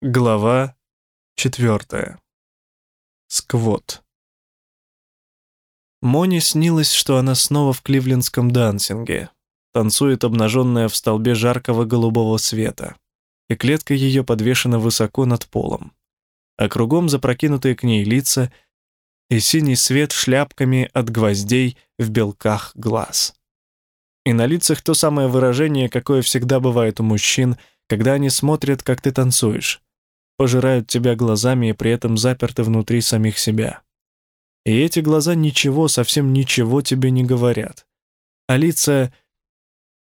Глава четвертая. Сквот. Моне снилось, что она снова в кливлендском дансинге, танцует обнаженная в столбе жаркого голубого света, и клетка ее подвешена высоко над полом, а кругом запрокинутые к ней лица и синий свет шляпками от гвоздей в белках глаз. И на лицах то самое выражение, какое всегда бывает у мужчин, когда они смотрят, как ты танцуешь, пожирают тебя глазами и при этом заперты внутри самих себя. И эти глаза ничего, совсем ничего тебе не говорят. А лица,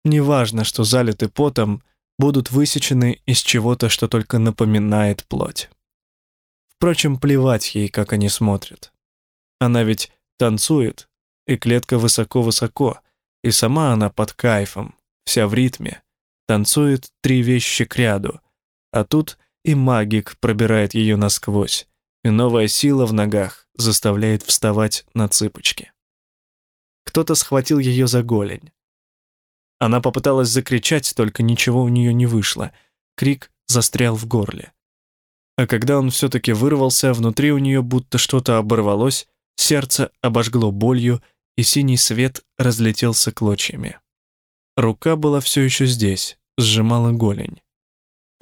неважно, что залиты потом, будут высечены из чего-то, что только напоминает плоть. Впрочем, плевать ей, как они смотрят. Она ведь танцует, и клетка высоко-высоко, и сама она под кайфом, вся в ритме, танцует три вещи к ряду, а тут и магик пробирает ее насквозь, и новая сила в ногах заставляет вставать на цыпочки. Кто-то схватил ее за голень. Она попыталась закричать, только ничего у нее не вышло. Крик застрял в горле. А когда он все-таки вырвался, внутри у нее будто что-то оборвалось, сердце обожгло болью, и синий свет разлетелся клочьями. Рука была все еще здесь, сжимала голень.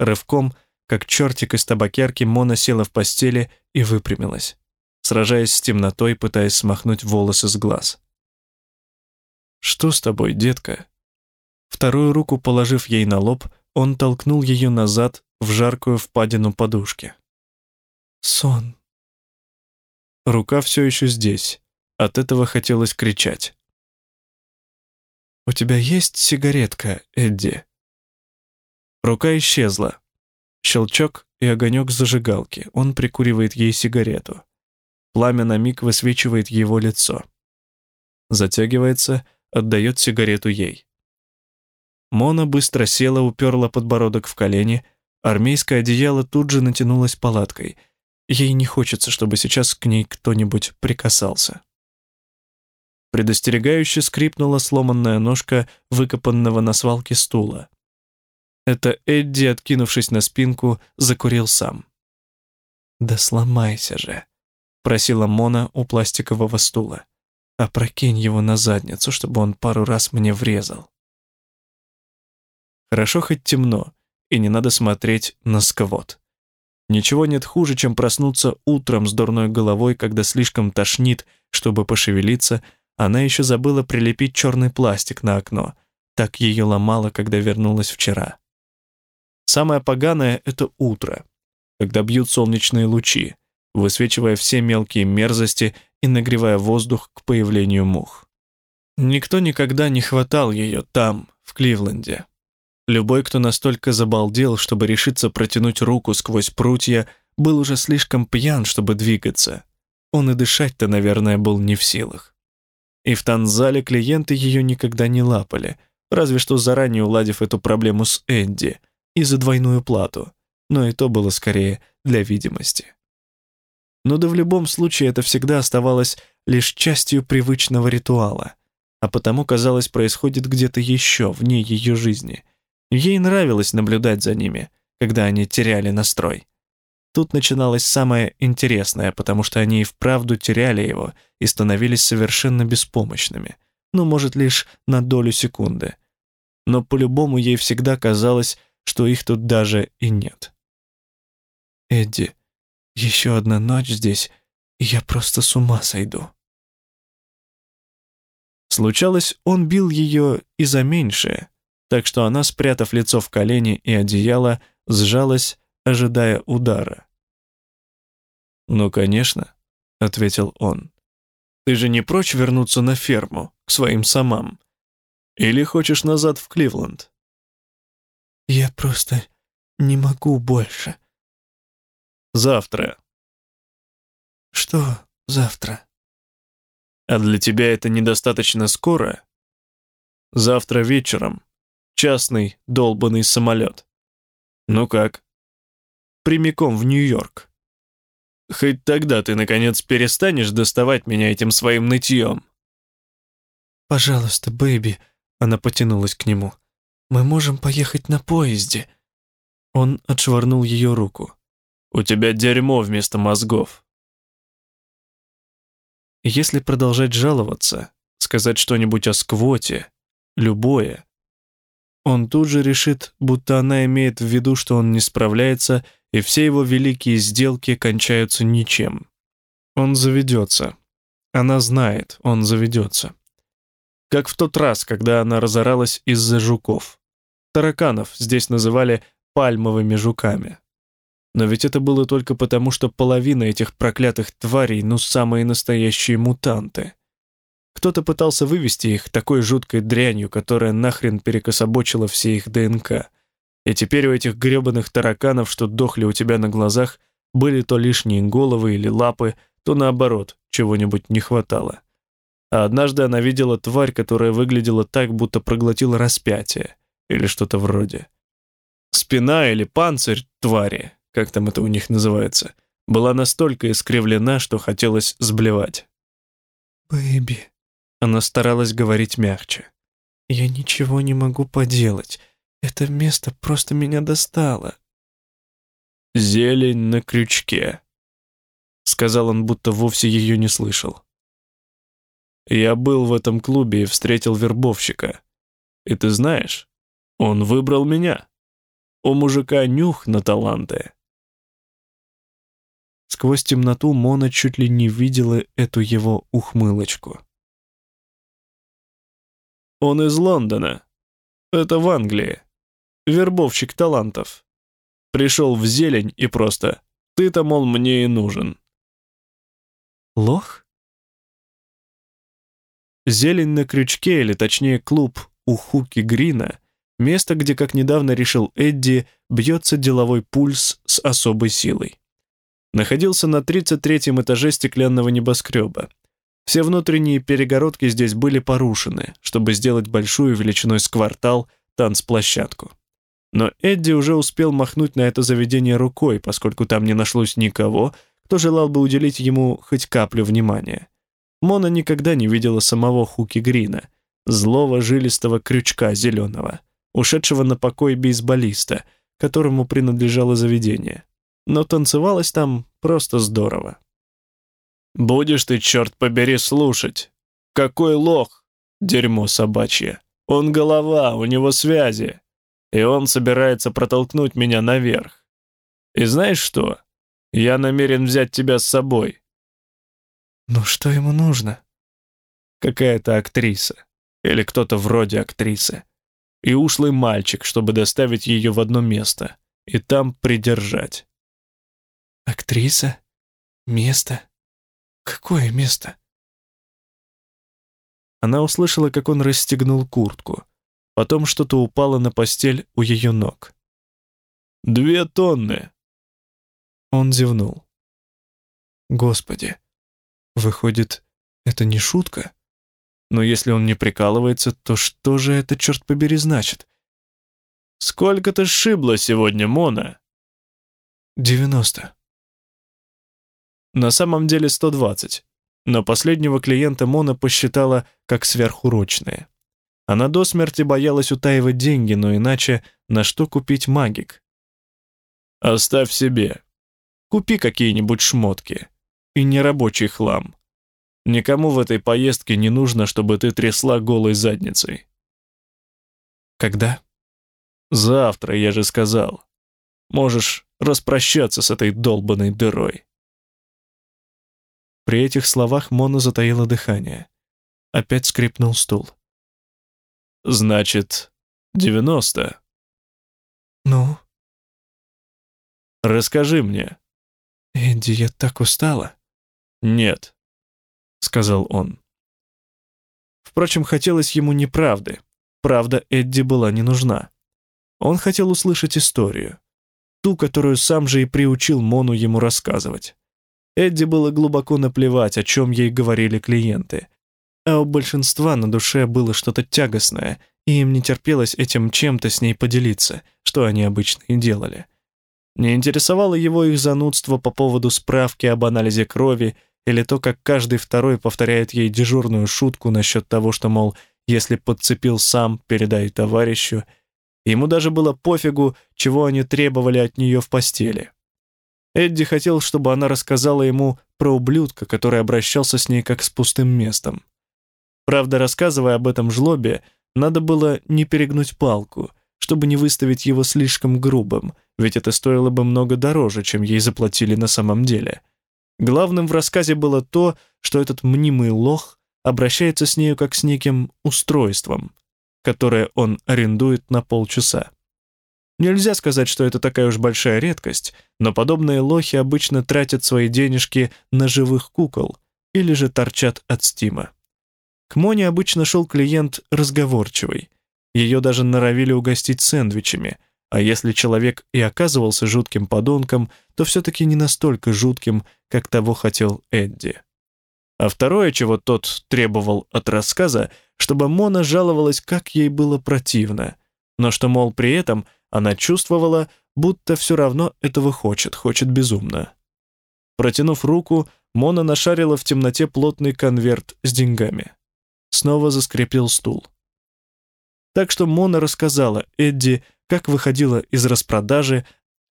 Рывком, как чертик из табакерки, Мона села в постели и выпрямилась, сражаясь с темнотой, пытаясь смахнуть волосы с глаз. «Что с тобой, детка?» Вторую руку положив ей на лоб, он толкнул ее назад в жаркую впадину подушки. «Сон». Рука все еще здесь. От этого хотелось кричать. «У тебя есть сигаретка, Эдди?» Рука исчезла. Щелчок и огонек зажигалки. Он прикуривает ей сигарету. Пламя на миг высвечивает его лицо. Затягивается, отдает сигарету ей. Мона быстро села, уперла подбородок в колени. Армейское одеяло тут же натянулось палаткой. Ей не хочется, чтобы сейчас к ней кто-нибудь прикасался. Предостерегающе скрипнула сломанная ножка выкопанного на свалке стула. Это Эдди, откинувшись на спинку, закурил сам. «Да сломайся же», — просила Мона у пластикового стула. «Опрокинь его на задницу, чтобы он пару раз мне врезал». Хорошо хоть темно, и не надо смотреть на сквот. Ничего нет хуже, чем проснуться утром с дурной головой, когда слишком тошнит, чтобы пошевелиться, она еще забыла прилепить черный пластик на окно. Так ее ломало, когда вернулась вчера. Самое поганое — это утро, когда бьют солнечные лучи, высвечивая все мелкие мерзости и нагревая воздух к появлению мух. Никто никогда не хватал ее там, в Кливленде. Любой, кто настолько забалдел, чтобы решиться протянуть руку сквозь прутья, был уже слишком пьян, чтобы двигаться. Он и дышать-то, наверное, был не в силах. И в танзале клиенты ее никогда не лапали, разве что заранее уладив эту проблему с Энди — и за двойную плату, но и то было скорее для видимости. Но да в любом случае это всегда оставалось лишь частью привычного ритуала, а потому, казалось, происходит где-то еще, вне ее жизни. Ей нравилось наблюдать за ними, когда они теряли настрой. Тут начиналось самое интересное, потому что они и вправду теряли его и становились совершенно беспомощными, ну, может, лишь на долю секунды. Но по-любому ей всегда казалось, что их тут даже и нет. Эдди, еще одна ночь здесь, и я просто с ума сойду. Случалось, он бил ее и за меньшее, так что она, спрятав лицо в колени и одеяло, сжалась, ожидая удара. «Ну, конечно», — ответил он. «Ты же не прочь вернуться на ферму, к своим самам? Или хочешь назад в Кливленд?» Я просто не могу больше. Завтра. Что завтра? А для тебя это недостаточно скоро? Завтра вечером. Частный долбанный самолет. Ну как? Прямиком в Нью-Йорк. Хоть тогда ты, наконец, перестанешь доставать меня этим своим нытьем. «Пожалуйста, бэйби», — она потянулась к нему. Мы можем поехать на поезде». Он отшвырнул ее руку. У тебя дерьмо вместо мозгов. Если продолжать жаловаться, сказать что-нибудь о сквоте, любое, он тут же решит, будто она имеет в виду, что он не справляется, и все его великие сделки кончаются ничем. Он заведется. Она знает, он заведется. Как в тот раз, когда она разоралась из-за жуков. Тараканов здесь называли пальмовыми жуками. Но ведь это было только потому, что половина этих проклятых тварей, ну, самые настоящие мутанты. Кто-то пытался вывести их такой жуткой дрянью, которая нахрен перекособочила все их ДНК. И теперь у этих гребаных тараканов, что дохли у тебя на глазах, были то лишние головы или лапы, то наоборот, чего-нибудь не хватало. А однажды она видела тварь, которая выглядела так, будто проглотила распятие, или что-то вроде. Спина или панцирь твари, как там это у них называется, была настолько искривлена, что хотелось сблевать. «Бэйби», она старалась говорить мягче. «Я ничего не могу поделать. Это место просто меня достало». «Зелень на крючке», — сказал он, будто вовсе ее не слышал. «Я был в этом клубе и встретил вербовщика. И ты знаешь, он выбрал меня. У мужика нюх на таланты». Сквозь темноту Мона чуть ли не видела эту его ухмылочку. Он из Лондона. Это в Англии. Вербовщик талантов. Пришел в зелень и просто «ты-то, мол, мне и нужен». Лох? Зелень на крючке, или точнее клуб у Хуки Грина, место, где, как недавно решил Эдди, бьется деловой пульс с особой силой. Находился на 33-м этаже стеклянного небоскреба. Все внутренние перегородки здесь были порушены, чтобы сделать большую величиной с квартал танцплощадку. Но Эдди уже успел махнуть на это заведение рукой, поскольку там не нашлось никого, кто желал бы уделить ему хоть каплю внимания. Мона никогда не видела самого Хуки Грина, злого жилистого крючка зеленого, ушедшего на покой бейсболиста, которому принадлежало заведение. Но танцевалось там просто здорово. Будешь ты, черт побери, слушать. Какой лох! Дерьмо собачье. Он голова, у него связи. И он собирается протолкнуть меня наверх. И знаешь что? Я намерен взять тебя с собой. Ну что ему нужно? Какая-то актриса. Или кто-то вроде актрисы. И ушлый мальчик, чтобы доставить ее в одно место. И там придержать. Актриса? Место? Какое место? Она услышала, как он расстегнул куртку. Потом что-то упало на постель у ее ног. «Две тонны!» Он зевнул. «Господи, выходит, это не шутка? Но если он не прикалывается, то что же это, черт побери, значит?» «Сколько ты сшибла сегодня, Мона?» «Девяносто». На самом деле 120, но последнего клиента Мона посчитала как сверхурочные. Она до смерти боялась утаивать деньги, но иначе на что купить магик? «Оставь себе. Купи какие-нибудь шмотки. И нерабочий хлам. Никому в этой поездке не нужно, чтобы ты трясла голой задницей». «Когда?» «Завтра, я же сказал. Можешь распрощаться с этой долбанной дырой». При этих словах Мона затаила дыхание. Опять скрипнул стул. «Значит, девяносто?» «Ну?» «Расскажи мне». «Эдди, я так устала». «Нет», — сказал он. Впрочем, хотелось ему неправды. Правда Эдди была не нужна. Он хотел услышать историю. Ту, которую сам же и приучил Мону ему рассказывать. Эдди было глубоко наплевать, о чем ей говорили клиенты. А у большинства на душе было что-то тягостное, и им не терпелось этим чем-то с ней поделиться, что они обычно и делали. Не интересовало его их занудство по поводу справки об анализе крови или то, как каждый второй повторяет ей дежурную шутку насчет того, что, мол, если подцепил сам, передай товарищу. Ему даже было пофигу, чего они требовали от нее в постели. Эдди хотел, чтобы она рассказала ему про ублюдка, который обращался с ней как с пустым местом. Правда, рассказывая об этом жлобе, надо было не перегнуть палку, чтобы не выставить его слишком грубым, ведь это стоило бы много дороже, чем ей заплатили на самом деле. Главным в рассказе было то, что этот мнимый лох обращается с нею как с неким устройством, которое он арендует на полчаса. Нельзя сказать, что это такая уж большая редкость, но подобные лохи обычно тратят свои денежки на живых кукол или же торчат от стима. К Моне обычно шел клиент разговорчивый. Ее даже норовили угостить сэндвичами, а если человек и оказывался жутким подонком, то все-таки не настолько жутким, как того хотел Эдди. А второе, чего тот требовал от рассказа, чтобы Мона жаловалась, как ей было противно, но что, мол, при этом она чувствовала, будто все равно этого хочет, хочет безумно. Протянув руку, Мона нашарила в темноте плотный конверт с деньгами. Снова заскрипел стул. Так что Мона рассказала Эдди, как выходила из распродажи,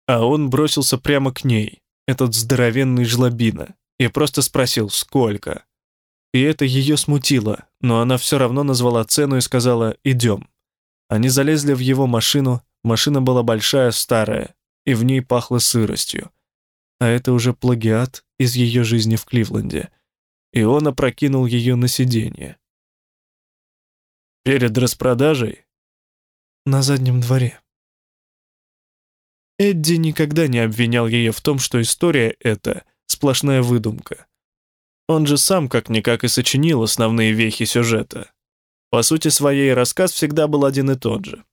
а он бросился прямо к ней, этот здоровенный жлобина, и просто спросил, сколько. И это ее смутило, но она все равно назвала цену и сказала «идем». Они залезли в его машину, Машина была большая, старая, и в ней пахло сыростью. А это уже плагиат из ее жизни в Кливленде. И он опрокинул ее на сиденье. Перед распродажей? На заднем дворе. Эдди никогда не обвинял ее в том, что история эта — сплошная выдумка. Он же сам как-никак и сочинил основные вехи сюжета. По сути своей, рассказ всегда был один и тот же.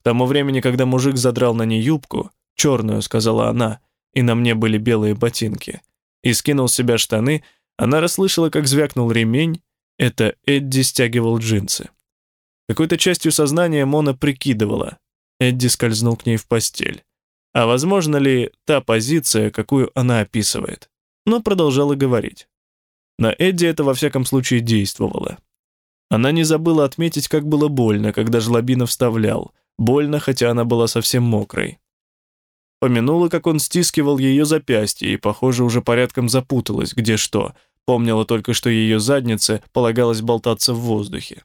К тому времени, когда мужик задрал на ней юбку, черную, сказала она, и на мне были белые ботинки, и скинул с себя штаны, она расслышала, как звякнул ремень, это Эдди стягивал джинсы. Какой-то частью сознания Мона прикидывала. Эдди скользнул к ней в постель. А возможно ли та позиция, какую она описывает? Но продолжала говорить. На Эдди это во всяком случае действовало. Она не забыла отметить, как было больно, когда Жлобинов вставлял, Больно, хотя она была совсем мокрой. Помянула, как он стискивал ее запястье и, похоже, уже порядком запуталась, где что. Помнила только, что ее заднице полагалось болтаться в воздухе.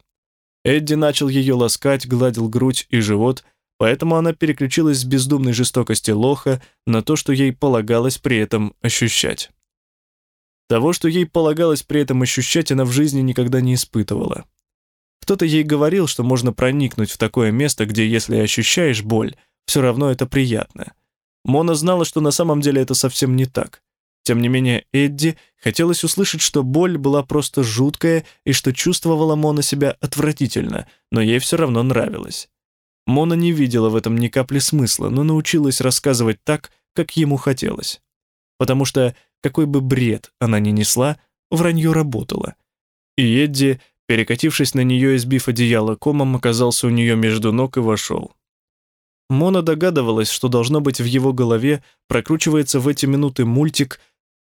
Эдди начал ее ласкать, гладил грудь и живот, поэтому она переключилась с бездумной жестокости лоха на то, что ей полагалось при этом ощущать. Того, что ей полагалось при этом ощущать, она в жизни никогда не испытывала. Кто-то ей говорил, что можно проникнуть в такое место, где если ощущаешь боль, все равно это приятно. Мона знала, что на самом деле это совсем не так. Тем не менее, Эдди хотелось услышать, что боль была просто жуткая и что чувствовала Мона себя отвратительно, но ей все равно нравилось. Мона не видела в этом ни капли смысла, но научилась рассказывать так, как ему хотелось. Потому что, какой бы бред она ни несла, вранье работало. И Эдди Перекатившись на нее и сбив одеяло комом, оказался у нее между ног и вошел. Мона догадывалась, что должно быть в его голове прокручивается в эти минуты мультик,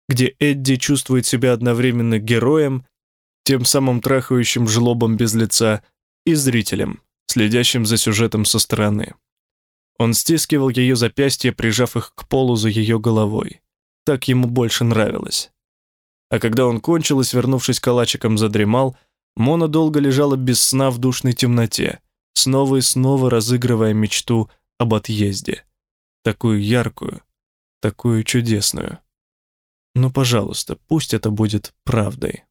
где Эдди чувствует себя одновременно героем, тем самым трахающим жлобом без лица, и зрителем, следящим за сюжетом со стороны. Он стискивал ее запястья, прижав их к полу за ее головой. Так ему больше нравилось. А когда он кончил и, свернувшись калачиком, задремал, Мона долго лежала без сна в душной темноте, снова и снова разыгрывая мечту об отъезде. Такую яркую, такую чудесную. Ну, пожалуйста, пусть это будет правдой.